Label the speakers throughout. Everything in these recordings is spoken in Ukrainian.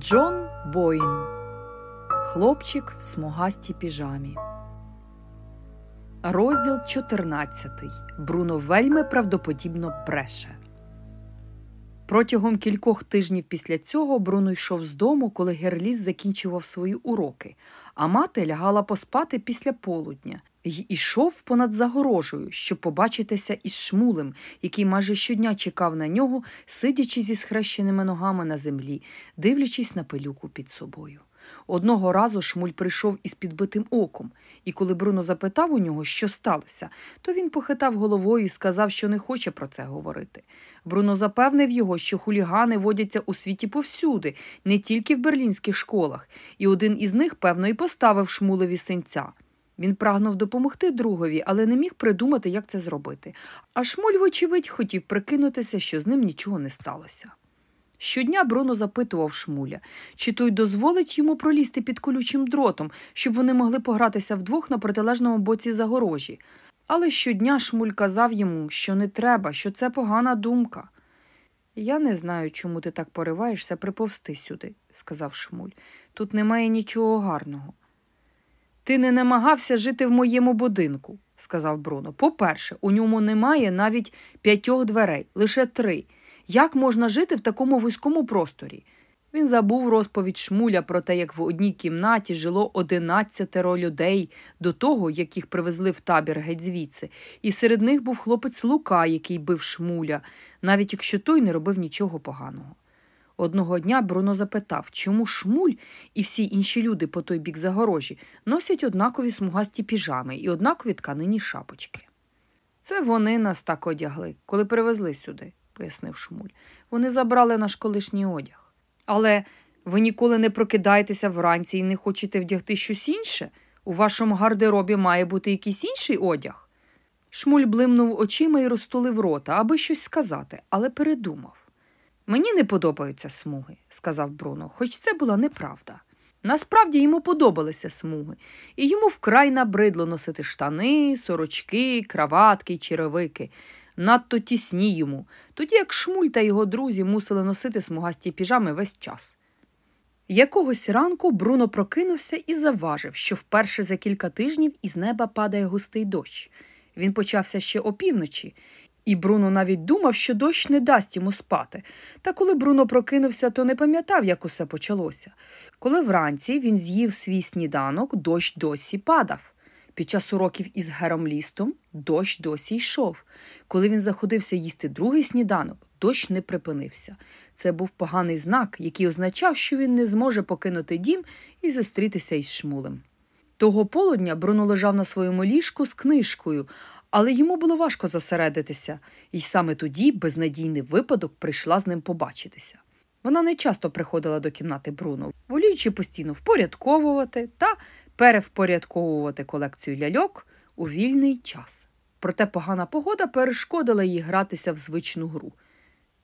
Speaker 1: Джон Боїн Хлопчик в смугастій піжамі. Розділ 14. Бруно вельми правдоподібно бреше. Протягом кількох тижнів після цього Бруно йшов з дому, коли Герліс закінчував свої уроки, а мати лягала поспати після полудня й ішов понад загорожею, щоб побачитися із шмулем, який майже щодня чекав на нього, сидячи зі схрещеними ногами на землі, дивлячись на пилюку під собою. Одного разу шмуль прийшов із підбитим оком, і коли Бруно запитав у нього, що сталося, то він похитав головою і сказав, що не хоче про це говорити. Бруно запевнив його, що хулігани водяться у світі повсюди, не тільки в берлінських школах, і один із них, певно, і поставив шмулеві синця. Він прагнув допомогти другові, але не міг придумати, як це зробити. А шмуль, вочевидь, хотів прикинутися, що з ним нічого не сталося. Щодня Бруно запитував шмуля, чи той дозволить йому пролізти під колючим дротом, щоб вони могли погратися вдвох на протилежному боці загорожі. Але щодня шмуль казав йому, що не треба, що це погана думка. Я не знаю, чому ти так пориваєшся приповсти сюди, сказав шмуль. Тут немає нічого гарного. Ти не намагався жити в моєму будинку, сказав Бруно. По-перше, у ньому немає навіть п'ятьох дверей, лише три. Як можна жити в такому вузькому просторі? Він забув розповідь шмуля про те, як в одній кімнаті жило одинадцятеро людей до того, як їх привезли в табір геть звідси, і серед них був хлопець Лука, який бив шмуля, навіть якщо той не робив нічого поганого. Одного дня Бруно запитав, чому шмуль і всі інші люди по той бік загорожі носять однакові смугасті піжами і однакові тканині шапочки. Це вони нас так одягли, коли привезли сюди, пояснив шмуль. Вони забрали наш колишній одяг. Але ви ніколи не прокидаєтеся вранці і не хочете вдягти щось інше? У вашому гардеробі має бути якийсь інший одяг. Шмуль блимнув очима і розтулив рота, аби щось сказати, але передумав. Мені не подобаються смуги, сказав Бруно, хоч це була неправда. Насправді йому подобалися смуги, і йому вкрай набридло носити штани, сорочки, краватки й черевики. Надто тісні йому, тоді як шмуль та його друзі мусили носити смугасті піжами весь час. Якогось ранку Бруно прокинувся і заважив, що вперше за кілька тижнів із неба падає густий дощ. Він почався ще опівночі, і Бруно навіть думав, що дощ не дасть йому спати. Та коли Бруно прокинувся, то не пам'ятав, як усе почалося. Коли вранці він з'їв свій сніданок, дощ досі падав. Під час уроків із Гером Лістом дощ досі йшов. Коли він заходився їсти другий сніданок, дощ не припинився. Це був поганий знак, який означав, що він не зможе покинути дім і зустрітися із шмулем. Того полудня Бруно лежав на своєму ліжку з книжкою, але йому було важко зосередитися, і саме тоді безнадійний випадок прийшла з ним побачитися. Вона не часто приходила до кімнати Бруно, воліючи постійно впорядковувати та перевпорядковувати колекцію ляльок у вільний час. Проте погана погода перешкодила їй гратися в звичну гру.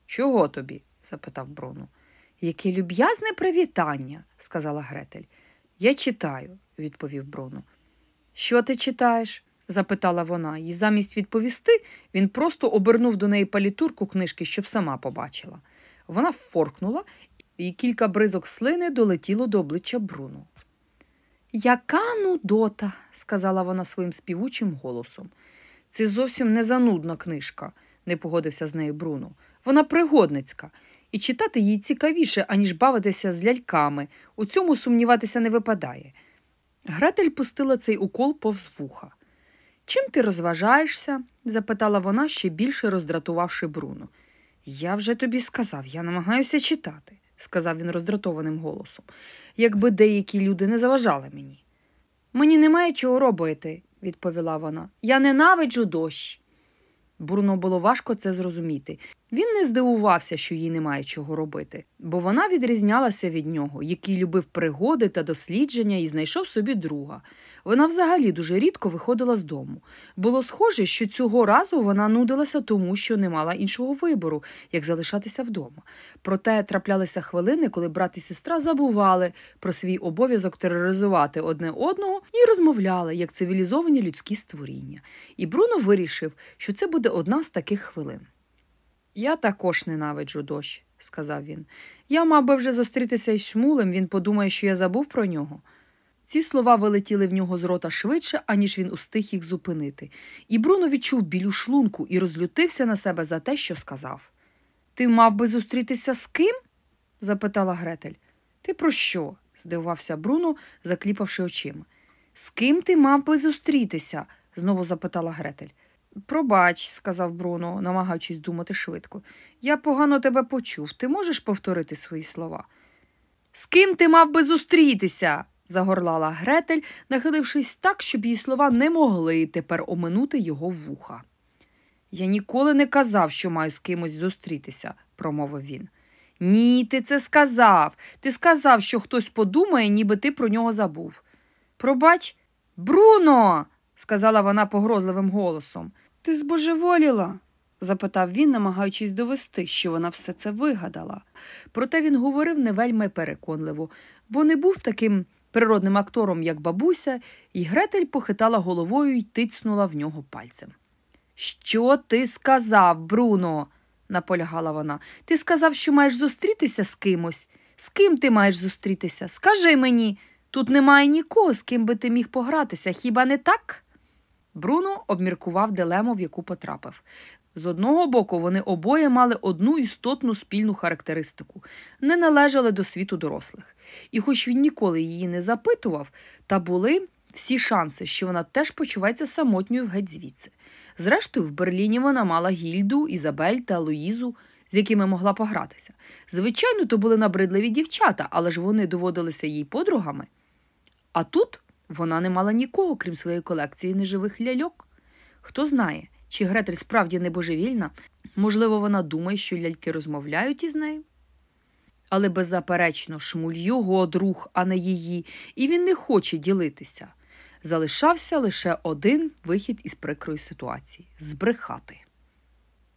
Speaker 1: Чого тобі? запитав Бруно. Яке люб'язне привітання, сказала Гретель. Я читаю, відповів Бруно. Що ти читаєш? Запитала вона, і замість відповісти він просто обернув до неї палітурку книжки, щоб сама побачила. Вона форкнула, і кілька бризок слини долетіло до обличчя Бруно. Яка нудота, сказала вона своїм співучим голосом. Це зовсім не занудна книжка, не погодився з нею Бруно. Вона пригодницька, і читати їй цікавіше, аніж бавитися з ляльками. У цьому сумніватися не випадає. Гретель пустила цей укол повз вуха. Чим ти розважаєшся? запитала вона, ще більше роздратувавши Бруно. Я вже тобі сказав, я намагаюся читати, сказав він роздратованим голосом, якби деякі люди не заважали мені. Мені немає чого робити, відповіла вона. Я ненавиджу дощ. Бруно було важко це зрозуміти. Він не здивувався, що їй немає чого робити, бо вона відрізнялася від нього, який любив пригоди та дослідження і знайшов собі друга. Вона взагалі дуже рідко виходила з дому. Було схоже, що цього разу вона нудилася тому, що не мала іншого вибору, як залишатися вдома. Проте траплялися хвилини, коли брат і сестра забували про свій обов'язок тероризувати одне одного і розмовляли як цивілізовані людські створіння. І Бруно вирішив, що це буде одна з таких хвилин. Я також ненавиджу дощ, сказав він. Я мав би вже зустрітися із шмулем, він подумає, що я забув про нього. Ці слова вилетіли в нього з рота швидше, аніж він устиг їх зупинити, і Бруно відчув білю шлунку і розлютився на себе за те, що сказав. Ти мав би зустрітися з ким? запитала Гретель. Ти про що? здивувався Бруно, закліпавши очима. З ким ти мав би зустрітися? знову запитала Гретель. Пробач, сказав Бруно, намагаючись думати швидко. Я погано тебе почув. Ти можеш повторити свої слова? З ким ти мав би зустрітися? Загорлала Гретель, нахилившись так, щоб її слова не могли тепер оминути його вуха. Я ніколи не казав, що маю з кимось зустрітися, промовив він. Ні, ти це сказав. Ти сказав, що хтось подумає, ніби ти про нього забув. Пробач, Бруно, сказала вона погрозливим голосом.
Speaker 2: Ти збожеволіла? запитав він, намагаючись довести, що вона все це вигадала.
Speaker 1: Проте він говорив не вельми переконливо, бо не був таким природним актором, як бабуся, і Гретель похитала головою і тицнула в нього пальцем. Що ти сказав, Бруно? наполягала вона. Ти сказав, що маєш зустрітися з кимось. З ким ти маєш зустрітися? Скажи мені, тут немає нікого, з ким би ти міг погратися, хіба не так? Бруно обміркував дилему, в яку потрапив. З одного боку, вони обоє мали одну істотну спільну характеристику не належали до світу дорослих. І, хоч він ніколи її не запитував, та були всі шанси, що вона теж почувається самотньою в геть звідси. Зрештою, в Берліні вона мала Гільду, Ізабель та Луїзу, з якими могла погратися. Звичайно, то були набридливі дівчата, але ж вони доводилися їй подругами. А тут вона не мала нікого, крім своєї колекції неживих ляльок. Хто знає, чи Гретель справді небожевільна, можливо, вона думає, що ляльки розмовляють із нею. Але беззаперечно, шмуль його друг, а не її, і він не хоче ділитися. Залишався лише один вихід із прикрої ситуації збрехати.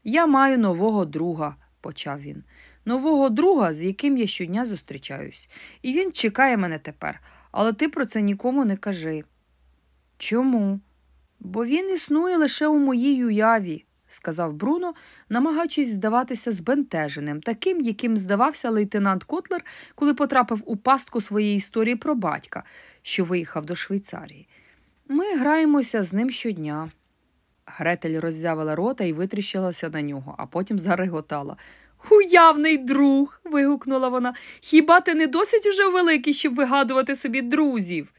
Speaker 1: Я маю нового друга, почав він. Нового друга, з яким я щодня зустрічаюсь, і він чекає мене тепер, але ти про це нікому не кажи. Чому? Бо він існує лише у моїй уяві, сказав Бруно, намагаючись здаватися збентеженим, таким, яким здавався лейтенант Котлер, коли потрапив у пастку своєї історії про батька, що виїхав до Швейцарії. Ми граємося з ним щодня. Гретель роззявила рота і витріщилася на нього, а потім зареготала. Уявний друг. вигукнула вона. Хіба ти не досить уже великий, щоб вигадувати собі друзів?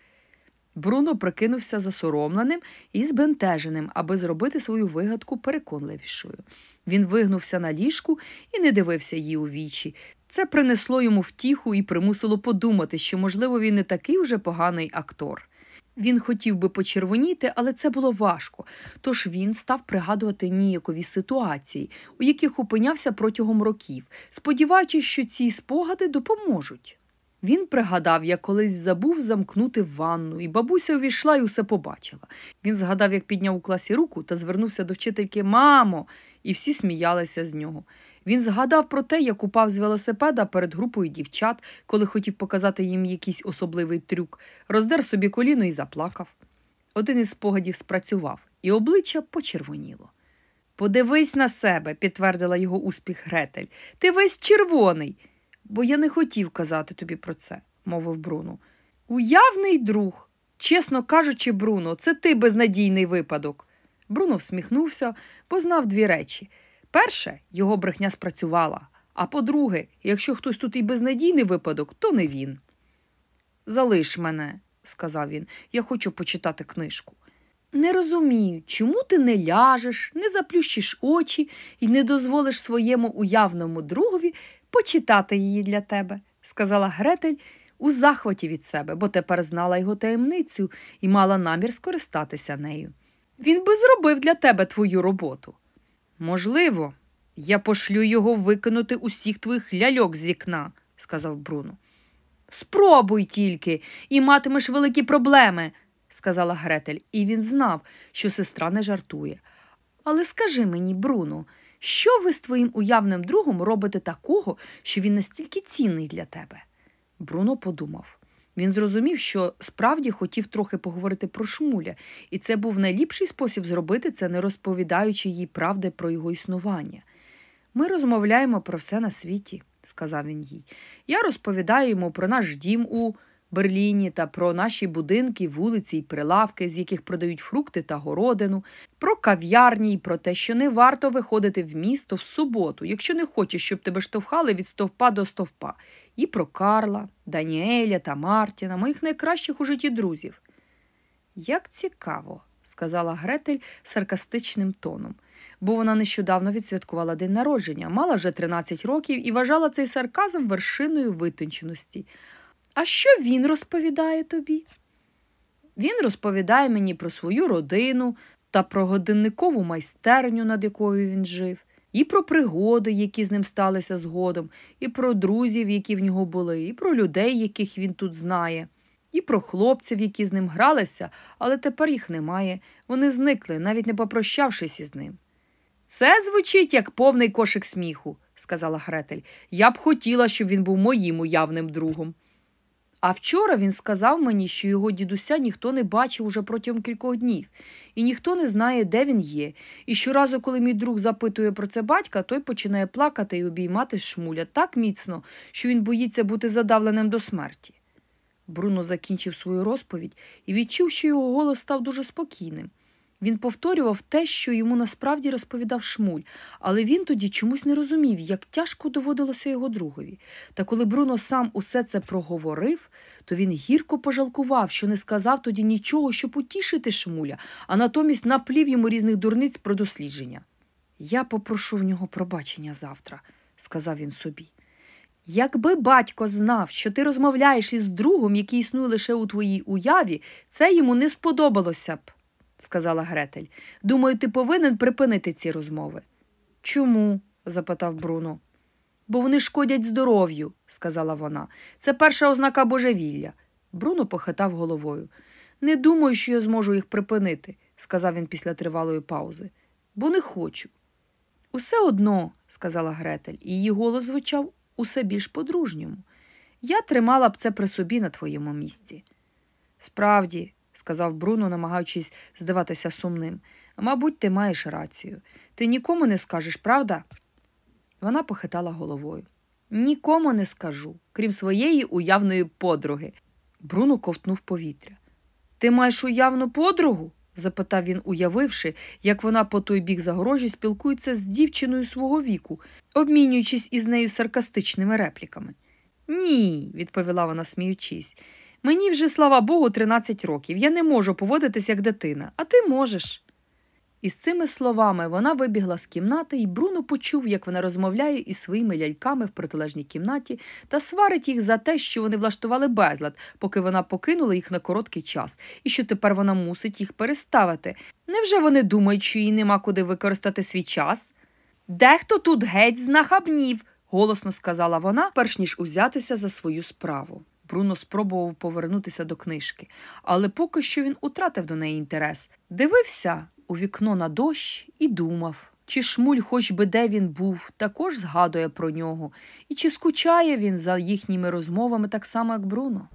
Speaker 1: Бруно прикинувся засоромленим і збентеженим, аби зробити свою вигадку переконливішою. Він вигнувся на ліжку і не дивився їй у вічі. Це принесло йому втіху і примусило подумати, що, можливо, він не такий уже поганий актор. Він хотів би почервоніти, але це було важко, тож він став пригадувати ніякові ситуації, у яких опинявся протягом років, сподіваючись, що ці спогади допоможуть. Він пригадав, як колись забув замкнути ванну, і бабуся увійшла і усе побачила. Він згадав, як підняв у класі руку та звернувся до вчительки Мамо, і всі сміялися з нього. Він згадав про те, як упав з велосипеда перед групою дівчат, коли хотів показати їм якийсь особливий трюк, роздер собі коліно і заплакав. Один із спогадів спрацював, і обличчя почервоніло. Подивись на себе, підтвердила його успіх Гретель. Ти весь червоний. Бо я не хотів казати тобі про це, мовив Бруно. Уявний друг. Чесно кажучи, Бруно, це ти безнадійний випадок. Бруно всміхнувся, бо знав дві речі. Перше, його брехня спрацювала, а по-друге, якщо хтось тут і безнадійний випадок, то не він. Залиш мене, сказав він, я хочу почитати книжку. Не розумію, чому ти не ляжеш, не заплющиш очі і не дозволиш своєму уявному другові почитати її для тебе, сказала Гретель у захваті від себе, бо тепер знала його таємницю і мала намір скористатися нею. Він би зробив для тебе твою роботу. Можливо, я пошлю його викинути усіх твоїх ляльок з вікна, сказав Бруно. Спробуй тільки, і матимеш великі проблеми, сказала Гретель, і він знав, що сестра не жартує. Але скажи мені, Бруно, що ви з твоїм уявним другом робите такого, що він настільки цінний для тебе? Бруно подумав. Він зрозумів, що справді хотів трохи поговорити про шмуля, і це був найліпший спосіб зробити це, не розповідаючи їй правди про його існування. Ми розмовляємо про все на світі, сказав він їй. Я розповідаю йому про наш дім у Берліні та про наші будинки, вулиці й прилавки, з яких продають фрукти та городину, про кав'ярні й про те, що не варто виходити в місто в суботу, якщо не хочеш, щоб тебе штовхали від стовпа до стовпа, і про Карла, Даніеля та Мартіна, моїх найкращих у житті друзів. Як цікаво, сказала Гретель саркастичним тоном, бо вона нещодавно відсвяткувала день народження, мала вже 13 років і вважала цей сарказм вершиною витонченості. А що він розповідає тобі? Він розповідає мені про свою родину та про годинникову майстерню, над якою він жив, і про пригоди, які з ним сталися згодом, і про друзів, які в нього були, і про людей, яких він тут знає, і про хлопців, які з ним гралися, але тепер їх немає. Вони зникли, навіть не попрощавшись із ним. Це звучить як повний кошик сміху, сказала Гретель. Я б хотіла, щоб він був моїм уявним другом. А вчора він сказав мені, що його дідуся ніхто не бачив уже протягом кількох днів, і ніхто не знає, де він є. І щоразу, коли мій друг запитує про це батька, той починає плакати і обіймати шмуля так міцно, що він боїться бути задавленим до смерті. Бруно закінчив свою розповідь і відчув, що його голос став дуже спокійним. Він повторював те, що йому насправді розповідав шмуль, але він тоді чомусь не розумів, як тяжко доводилося його другові. Та коли Бруно сам усе це проговорив, то він гірко пожалкував, що не сказав тоді нічого, щоб утішити шмуля, а натомість наплів йому різних дурниць про дослідження. Я попрошу в нього пробачення завтра, сказав він собі. Якби батько знав, що ти розмовляєш із другом, який існує лише у твоїй уяві, це йому не сподобалося б сказала Гретель. Думаю, ти повинен припинити ці розмови. Чому? запитав Бруно. Бо вони шкодять здоров'ю, сказала вона. Це перша ознака божевілля. Бруно похитав головою. Не думаю, що я зможу їх припинити, сказав він після тривалої паузи, бо не хочу. Усе одно, сказала Гретель, і її голос звучав усе більш по-дружньому. Я тримала б це при собі на твоєму місці. Справді, сказав Бруно, намагаючись здаватися сумним. Мабуть, ти маєш рацію. Ти нікому не скажеш, правда? Вона похитала головою. Нікому не скажу, крім своєї уявної подруги. Бруно ковтнув повітря. Ти маєш уявну подругу? запитав він, уявивши, як вона по той бік загорожі спілкується з дівчиною свого віку, обмінюючись із нею саркастичними репліками. Ні, відповіла вона, сміючись. Мені вже, слава Богу, 13 років. Я не можу поводитись як дитина, а ти можеш. І з цими словами вона вибігла з кімнати, і Бруно почув, як вона розмовляє із своїми ляльками в протилежній кімнаті та сварить їх за те, що вони влаштували безлад, поки вона покинула їх на короткий час, і що тепер вона мусить їх переставити. Невже вони думають, що їй нема куди використати свій час? Дехто тут геть знахабнів, голосно сказала вона, перш ніж узятися за свою справу. Бруно спробував повернутися до книжки, але поки що він утратив до неї інтерес. Дивився у вікно на дощ і думав, чи шмуль, хоч би де він був, також згадує про нього, і чи скучає він за їхніми розмовами так само, як Бруно.